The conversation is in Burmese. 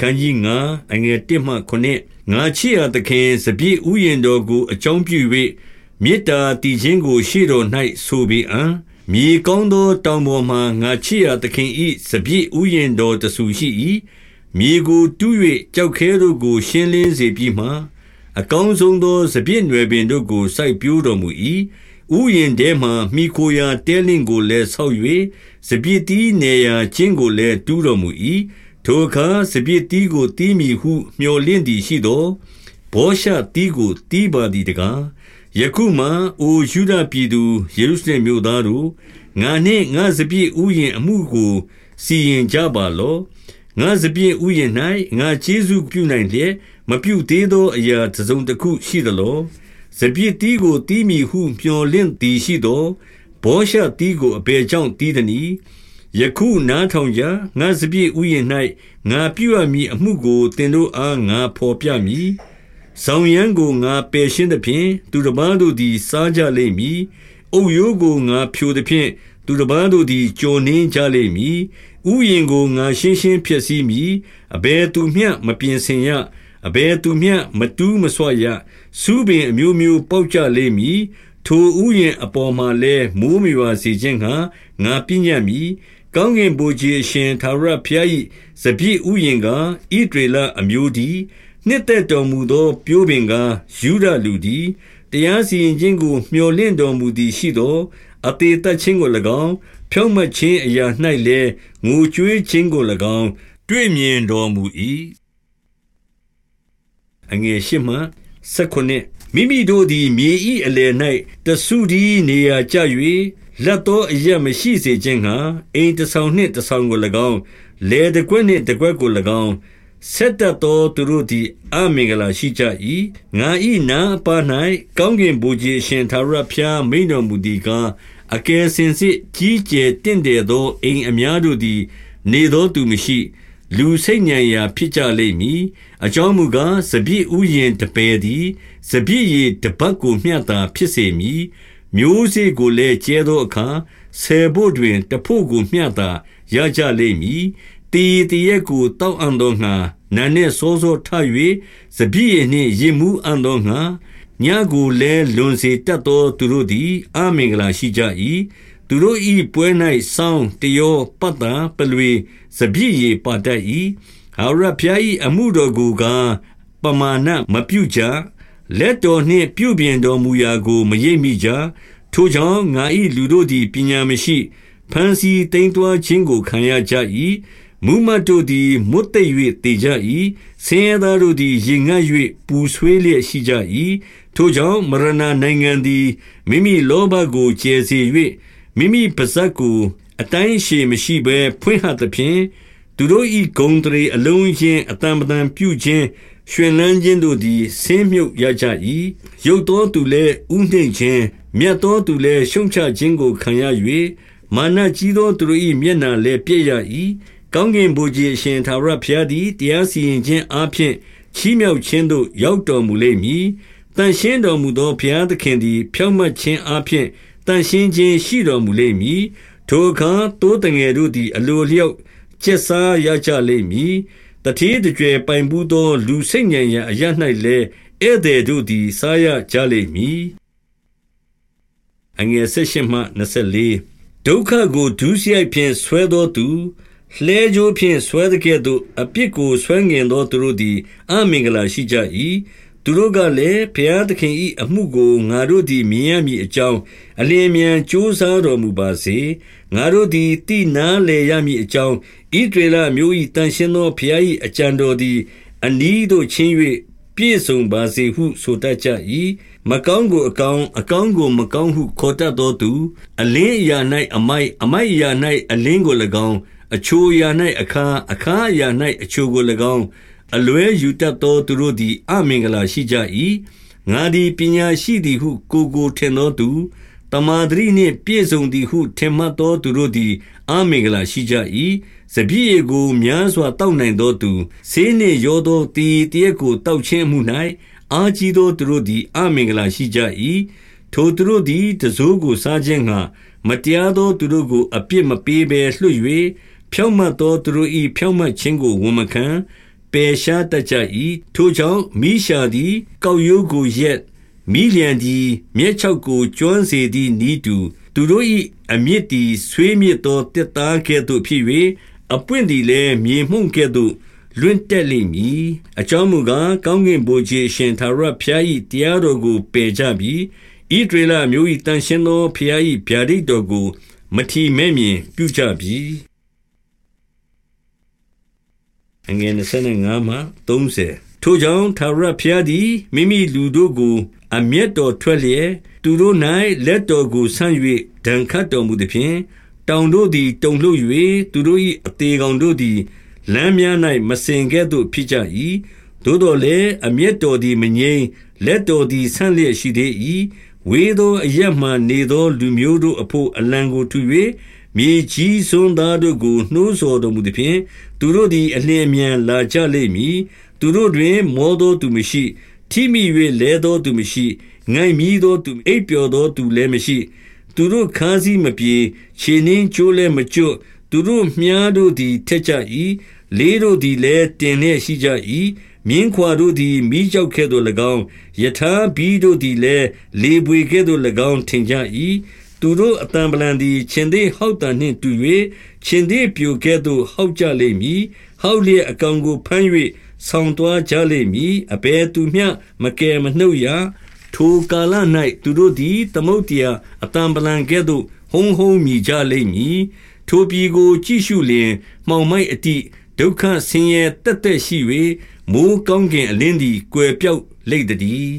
ခန်းကြီး9အငယ်1မှ9ငါချစ်ရသခင်စပြည့်ဥယျင်တော်ကိုအကြောင်းပြု၍မေတ္တာတည်ခြင်းကိုရှေ့တော်၌ဆိုပေအံ့မြေကောင်းသောတောင်ပေါ်မှငါချစ်ရသခင်ဤစပြည့်ဥယျင်တော်တဆူရှိ၏မြေကိုတူး၍ကြောက်ခဲတို့ကို ရှင်းလင်းစေပြီးမှအကောင်းဆုံးသောစပြည့်နွယ်ပင်တို့ကိုစိုက်ပျိုးတော်မူ၏ဥယျင်ထဲမှမိခိုရာတဲလင့်ကိုလည်းဆောက်၍စပြည့်တီးနေရာချင်းကိုလည်းတူးတော်မူ၏ ထိုအခါစပြည့်တီးကိုတီးမိဟု မျှော်လင့်သည်ရှိသောဘောရှတီးကိုတီးပါသည်တကားယခုမှအိုယူဒပြည်သူယေရုရှလင်မြို့သားတို့ငါနှင့်ငါစပြည့်ဥယျင်အမှုကိုစီရင်ကြပါလော့ငါစပြည့်ဥယျင်၌ငါကျေးဇူးပြုနိုင်လျက်မပြုသေးသောအရာတစ်စုံတစ်ခုရှိသလောစပြည့်တီးကိုတီးမိဟုမျှော်လင့်သည်ရှိသောဘောရှတီးကိုအဘယ်ကြောင့်တီးသနည်း ယခုနားထောင်ကြငါစပြည့်ဥယျင်၌ငါပြုအပ်မည်အမှုကိုသင်တို့အားငါဖော်ပြမည်ဆောင်ရန်ကိုငါပယ်ရှင်းသဖြင့်သူတစ်ပါးတို့သည်စားကြလိမ့်မည်။အုတ်ရိုးကိုငါဖြိုသဖြင့်သူတစ်ပါးတို့သည်ကြော်နှင်းကြလိမ့်မည်။ဥယျင်ကိုငါရှင်းရှင်းဖျက်ဆီးမည်။အဘယ်သူမျှမပြင်ဆင်ရ။အဘယ်သူမျှမတူးမဆွရ။စူးပင်အမျိုးမျိုးပေါက်ကြလိမ့်မည်။ထိုဥယျင်အပေါ်မှာလည်းမိုးမရွာစေခြင်းငှာငါပြညတ်မည်။ ကောင်းကင်ဘုရားရှင်သာရဖျား၏စပြည့်ဥယျင်ကဣဒေလအမျိုးဒီနှစ်သက်တော်မူသောပျိုးပင်ကားယူဒလူသည်တရားစီရင်ခြင်းကို မျှော်လင့်တော်မူသည်ရှိသောအသေးသက်ခြင်းကို၎င်းဖြောင့်မတ်ခြင်းအရာ၌လည်းငိုကြွေးခြင်းကို၎င်း တွေ့မြင်တော်မူ၏အငယ်ရှိမှစကုနှင့်မိမိတို့သည်မြေဤအလယ်၌တဆုဒီနေရာကျ၍ လက်သောအရမရှိစေခြင်းငှာအိမ်တဆောင်နှင့်တဆောင်ကို၎င်းလေတကွက်နှင့်တကွက်ကို၎င်းဆက်တတ်သောသူတို့သည်အမင်္ဂလာရှိကြ၏ငါဤနာအပါ၌ကောင်းကင်ဘုရားရှင်သာရဖျားမိန်တော်မူသည်ကားအကယ်စင်စစ်ကြီးကျယ်တင့်တယ်သောအိမ်အများတို့သည် နေသောသူမရှိ လူစိတ်ညံရာဖြစ်ကြလိမ့်မည်အကြောင်းမူကားစပြည့်ဥယျင်တပယ်သည်စပြည့်ရည်တပတ်ကိုမျှတာဖြစ်စေမည် မျိုးစေ့ကိုလည်းကျဲသောအခါဆယ်ဖို့တွင်တဖို့ကိုမျှတာရကြလိမ့်မည်တီတရက်ကိုတောက်အံ့သောငါနာနှင့်စောစောထ၍စပြည့်နှင့်ရင်မှုအံ့သောငါညကိုလည်းလွန်စေတတ်သောသူတို့သည်အမင်္ဂလာရှိကြ၏သူတို့၏ပွဲ၌ဆောင်းတယောပတ်တာပလွေစပြည့်ရေပါတတ်၏ဟာရဖျား၏အမှုတော်ကိုကပမာဏမပြုကြ လက်တော်နှင့်ပြုပြင်တော်မူရာကို မရိပ်မိကြထိုကြောင့်ငါ၏လူတို့သည်ပညာမရှိဖန်စီတိမ်တွားခြင်းကိုခံရကြ၏မူမတ်တို့သည်မွတ်သိပ်၍တည်ကြ၏ဆင်းရဲသားတို့သည်ရင်ငတ်၍ပူဆွေးလျက်ရှိကြ၏ထိုကြောင့်မရဏနိုင်ငံသည်မိမိလောဘကိုကျယ်စေ၍မိမိပါဇက်ကိုအတိုင်းရှည်မရှိဘဲဖွင့်ဟသဖြင့်သူတို့၏ဂုံတရေအလုံးချင်းအတံပတံပြုခြင်း ရွှင်လန်းခြင်းတို့သည်ဆင်းမြုပ်ရကြ၏ရုပ်သောသူလည်းဥနှိမ့်ခြင်းမြတ်သောသူလည်းရှုံချခြင်းကိုခံရ၍မာနကြီးသောသူတို့၏မျက်နှာလည်းပြည့်ရ၏ကောင်းကင်ဘုရားအရှင်သာရဘုရားသည်တရားစီရင်ခြင်းအပြင်ချီးမြှောက်ခြင်းသို့ရောက်တော်မူလိမ့်မည်။တန်ရှင်းတော်မူသောဘုရားသခင်သည် ဖြောင့်မတ်ခြင်းအပြင်တန်ရှင်းခြင်းရှိတော်မူလိမ့်မည်။ထိုအခါတိုးတငယ်တို့သည် အလိုလျောက်ကျက်စားရကြလိမ့်မည်။ တတိတကြွယ်ပိုင်ဘူးသော လူစိတ်ညံရာအရ၌လည်းဧည့်သည်တို့သည်စားရကြလိမ့်မည်။အငယ်၁၈မှ24ဒုက္ခကိုဒုစရိုက်ဖြင့်ဆွဲသောသူလှဲကြိုးဖြင့်ဆွဲသကဲ့သို့အပြစ်ကိုဆွဲငင်သောသူတို့သည်အမင်္ဂလာရှိကြ၏သူတို့ကလည်းဘုရားသခင်၏အမှုကိုငါတို့သည်မြင်ရမည်အကြောင်းအလင်းမြန်ကြိုးစားတော်မူပါစေငါတို့သည်တိနာလေရမည်အကြောင်း ဣဒရေလမျိုး၏တန်ရှင်းသောဘုရား၏အကြံတော်သည် အနီးသို့ချင်း၍ပြည့်စုံပါစေဟုဆိုတတ်ကြ၏မကောင်းကိုအကောင်းအကောင်းကိုမကောင်းဟုခေါ်တတ်သောသူ အလင်းအရာ၌အမိုက်အမိုက်အရာ၌အလင်းကို၎င်းအချိုအရာ၌အခါအခါအရာ၌အချိုကို၎င်းအလွဲယူတတ်သောသူတို့သည်အမင်္ဂလာရှိကြ၏ငါသည်ပညာရှိသည်ဟုကိုကိုထင်သောသူတမာဒရိနှင့်ပြည့်စုံသည်ဟုထင်မှတ်သောသူတို့သည် အမင်္ဂလာရှိကြ၏စပြည့်ရေကိုများစွာတောက်နိုင်သောသူဆေးနှင့်ရောသောတီတရက်ကိုတောက်ခြင်းမှု၌အာကြီးသောသူတို့သည်အမင်္ဂလာရှိကြ၏ထိုသူတို့သည်တစိုးကိုစားခြင်းငှာမတရားသောသူတို့ကိုအပြစ်မပေးဘဲလွှတ်၍ဖြောင့်မတ်သောသူတို့၏ဖြောင့်မတ်ခြင်းကိုဝန်မခံပယ်ရှားတတ်ကြ၏ထိုကြောင့်မိရှာသည်ကောက်ရိုးကိုရက် မိလျံသည်မြက်ချောက်ကိုကျွမ်းစေသည့်ဤတူသူတို့၏အမြင့်သည်ဆွေးမြစ်သောတက်သားကဲ့သို့ဖြစ်၍အပွင့်သည်လည်းမြေမှုန့်ကဲ့သို့လွင့်တက်လိမ့်မည်အကြောင်းမူကားကောင်းကင်ဘုရားရှင်သာရဖျား၏တရားတော်ကိုပယ်ကြပြီးဣဒရေလမျိုး၏တန်ရှင်းသောဖျား၏ဗျာဒိတ်တော်ကိုမထီမဲ့မြင်ပြုကြပြီအငယ်25မှ30ထိုကြောင့်သာရဖျားသည်မိမိလူတို့ကို အမျက်တော်ထွက်လျက်သူတို့၌လက်တော်ကိုဆန့်၍ဒဏ်ခတ်တော်မူသည်ဖြင့်တောင်တို့သည်တုန်လှုပ်၍သူတို့၏အသေးကောင်တို့သည်လမ်းများ၌မစင်ကဲ့သို့ဖြစ်ကြ၏သို့တော်လည်းအမျက်တော်သည်မငြိမ်လက်တော်သည်ဆန့်လျက်ရှိသေး၏ဝေသောအရက်မှနေသောလူမျိုးတို့အဖို့အလံကိုထူ၍မြေကြီးစွန်းသားတို့ကိုနှိုးဆော်တော်မူသည်ဖြင့်သူတို့သည်အလင်းအမြန်လာကြလိမ့်မည်သူတို့တွင် မောသောသူမရှိ ထိမိ၍လဲသောသူမရှိငိုင်မီသောသူအိပ်ပျော်သောသူလည်းမရှိ သူတို့ခါးစည်းမပြေခြေနှင်းကျိုးလည်းမကျွတ်သူတို့မြားတို့သည်ထက်ကြ၏လေးတို့သည်လည်းတင်လျက်ရှိကြ၏မြင်းခွာတို့သည်မိကြောက်ကဲ့သို့၎င်းယထာဘီတို့သည်လည်းလေပွေကဲ့သို့၎င်းထင်ကြ၏သူတို့အတံပလံသည်ရှင်သေးဟောက်တန်နှင့်တူ၍ရှင်သေးပြိုကဲ့သို့ဟောက်ကြလိမ့်မည်ဟောက်လျက်အကောင်ကိုဖမ်း၍ ဆောင်သွားကြလိမ့်မည်အဘယ်သူမျှမကယ်မနှုတ်ရထိုကာလ၌သူတို့သည်သမုတ်တရားအတံပလံကဲ့သို့ဟုံဟုံမြည်ကြလိမ့်မည်ထိုပြည်ကိုကြည့်ရှုလျင်မှောင်မိုက်အတိဒုက္ခဆင်းရဲတက်တက်ရှိ၍မိုးကောင်းကင်အလင်းသည်ကွယ်ပြောက်လိမ့်တည်း